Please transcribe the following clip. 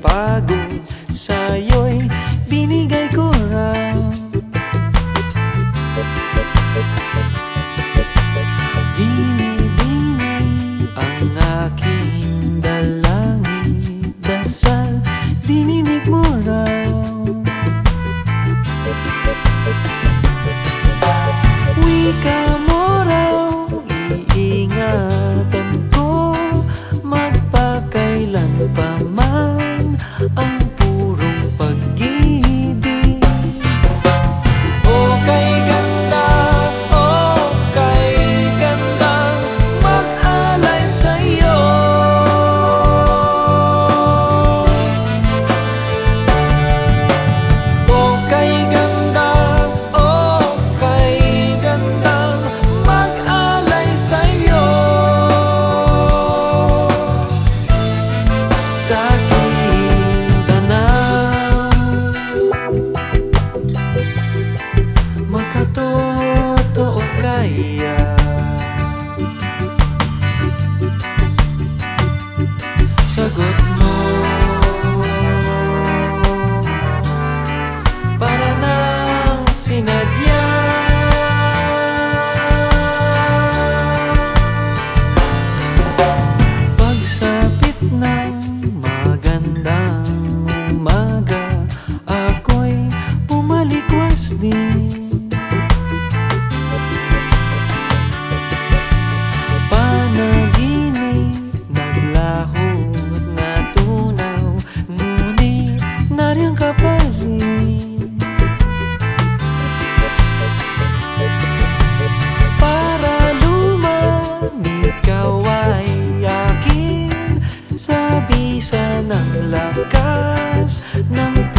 pagod Sa'yo'y binigay ko na. Dini-dini ang aking dalangin Dasal, dininig mo raw. Wika mo raw, iingat gabi Panaginip, naglaho at natunaw Ngunit nariyan ka pa Para lumamig ikaw ay akin. Sa bisa ng lakas ng